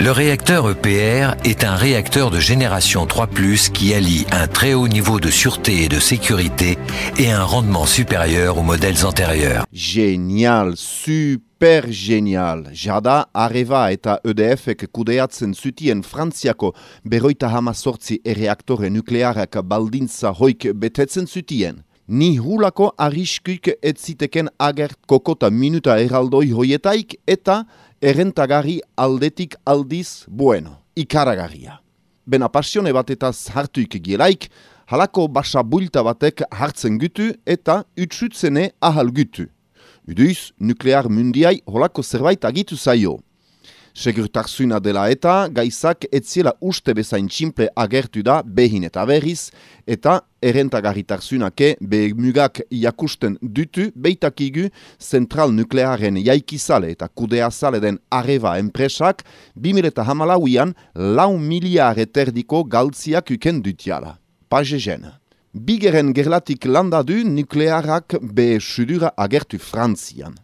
Le réacteur EPR est un réacteur de génération 3 ⁇ qui allie un très haut niveau de sûreté et de sécurité et un rendement supérieur aux modèles antérieurs. Génial, super génial. Jada areva eta EDF-ek kudeatzen zutien Frantziako beroita hamazortzi erreaktore nuklearak baldintza hoik betetzen zutien. Ni hulako arriskuik ez ziteken agert kokota minuta eraldoi hoietaik eta errentagarri aldetik aldiz bueno, ikaragarria. Bena pasione batetaz hartuik gielaik, halako basa bulta batek hartzen gutu eta utsutzene ahal gutu. Uduiz, nuklear mundiai holako zerbait agitu zaio. Segurtarzuna dela eta gaizak etziela uste bezain tximple agertu da behin eta berriz eta errentagarritarzunake behemugak jakusten dutu beitakigu zentral nuklearen jaikizale eta kudeazale den areva enpresak 2000 hamalauian lau miliare terdiko galtziak uken dutiala. Pagezen. Bigeren gerlatik landadu nuklearak be sudura agertu Frantzian.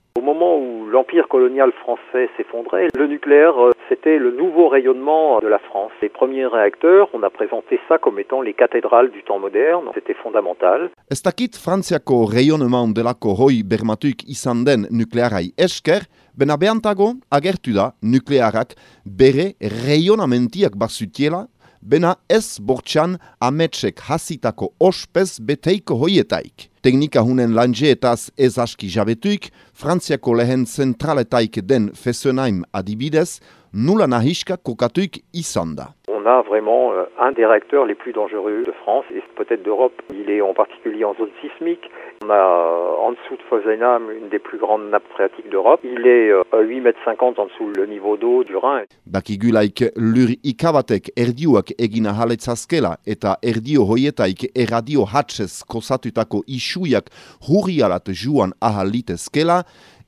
L'empire colonial français s'effondrait, le nucléaire, euh, c'était le nouveau rayonnement de la France. Les premiers réacteurs, on a présenté ça comme étant les cathédrales du temps moderne, c'était fondamental. Ez dakit Frantziako rayonnement delako hoi bermatuik izan den nuklearai esker, bena behantago agertu da nuklearak bere rayonamentiak basutiela, bena ez bortxan ametsek hasitako ospez beteiko hoietaik. Teknika hunen lanjeetaz ez aski jabetuik, Frantziako lehen zentraletaik den Fessenheim adibidez, nula nahiska kokatuik izan da. On a vraiment euh, un des réacteurs les plus dangereux de France et peut-être d'Europe. Il est en particulier en zone sismique. On a euh, en dessous de Fessenheim une des plus grandes nappes phréatiques d'Europe. Il est euh, à 8 mètres 50 en dessous le niveau d'eau du Rhin. Dakigulaik lur ikabatek erdiuak egina haletzazkela eta erdio hoietaik erradio hatsez kosatutako isuiak hurrialat juan ahalitezkela,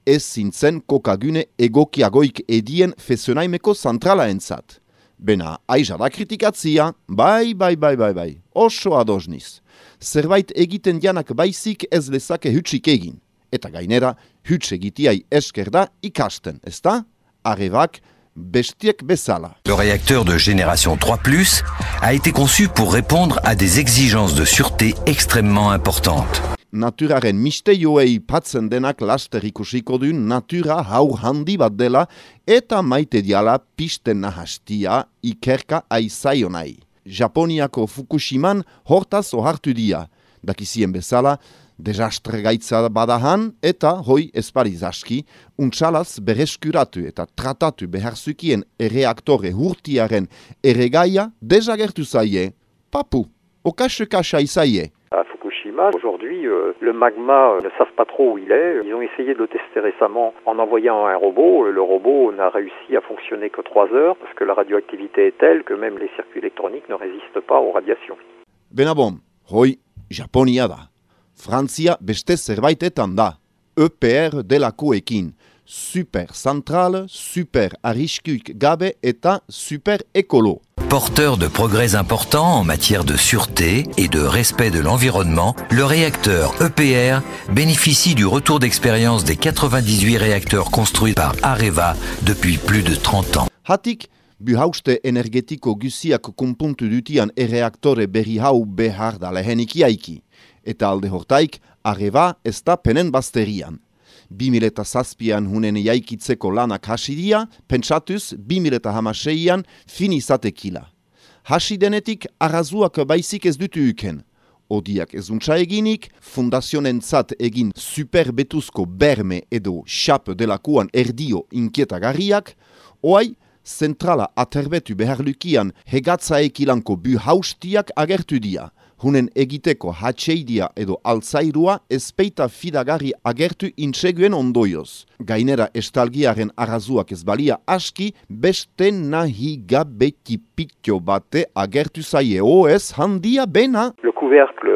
ez zintzen kokagune egokiagoik edien Fessenheimeko zentrala entzat. Le réacteur de génération 3 ⁇ a été conçu pour répondre à des exigences de sûreté extrêmement importantes. Naturaren misteioei patzen denak laster ikusiko du natura hau handi bat dela eta maite diala pisten nahastia ikerka aizaionai. Japoniako Fukushiman hortaz ohartu dia, dakizien bezala, desastre gaitza badahan eta hoi espariz aski, untsalaz bereskuratu eta tratatu beharzukien erreaktore hurtiaren erregaia desagertu zaie, papu, okasukasa izaie. Aujourd'hui, euh, le magma euh, ne savent pas trop où il est. Ils ont essayé de le tester récemment en envoyant un robot. Le robot n'a réussi à fonctionner que 3 heures parce que la radioactivité est telle que même les circuits électroniques ne résistent pas aux radiations. Benabom, hoi, Japonia da. Frantzia beste zerbaitetan da. EPR delakoekin. Super centrale, super arriskuik gabe eta super ekolo. Porteur de progrès importants en matière de sûreté et de respect de l'environnement, le réacteur EPR bénéficie du retour d'expérience des 98 réacteurs construits par Areva depuis plus de 30 ans. Hatik, buhauste energetiko guziak konpuntu dutian erreaktore berri hau behar da lehenik jaiki. Eta alde hortaik, Areva ez da penen. 2007an hunen jaikitzeko lanak hasi dira, pentsatuz 2006an finizatekila. Hasi denetik arrazuak baizik ez dutu uken. Odiak ezuntza eginik, fundazionen zat egin superbetuzko berme edo xap delakuan erdio inkietagarriak, oai, zentrala aterbetu behar lukian hegatzaekilanko bu haustiak agertu dia hunen egiteko hatxeidia edo altzairua ezpeita fidagarri agertu intseguen ondoioz. Gainera estalgiaren arrazuak ez balia aski, beste nahi gabeti pitio bate agertu zaie oez handia bena. Le couvercle,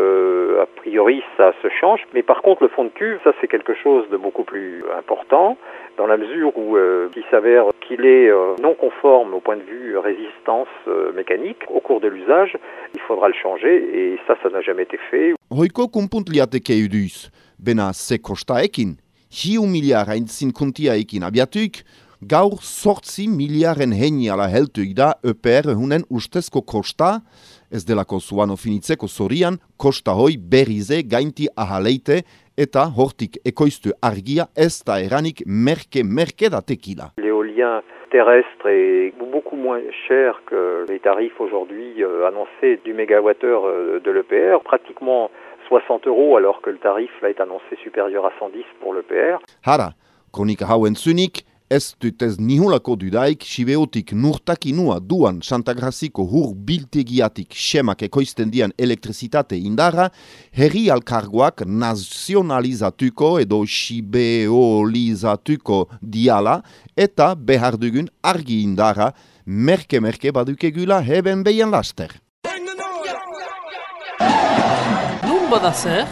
a priori, ça se change, mais par contre le fond de cuve, ça c'est quelque chose de beaucoup plus important dans la mesure où euh, il s'avère qu'il est euh, non conforme au point de vue résistance euh, mécanique. Au cours de l'usage, il faudra le changer et ça, ça n'a jamais été fait. Hoiko kumpunt liateke uduz. bena ze kostaekin. Hiu miliar haintzin kuntiaekin abiatuik, gaur sortzi miliaren heniala heltuik da EPR hunen ustezko kosta, ez delako zuan ofinitzeko zorian, kosta hoi berrize gainti ahaleite eta hortik ekoiztu argia ez da eranik merke-merke da tekila. L'éolien terrestre est beaucoup moins cher que les tarifs aujourd'hui euh, annoncés du mégawattheure euh, de l'EPR, pratiquement 60 euros alors que le tarif là est annoncé supérieur à 110 pour l'EPR. Hara, konik hauen zunik, ez dut ez nihulako dudaik sibeotik nurtakinua duan Santagraziko hur biltegiatik semak ekoizten dian elektrizitate indarra, herri alkarguak nazionalizatuko edo sibeolizatuko diala eta behar dugun argi indarra merke-merke badukegula heben behian laster. Nun bada zer?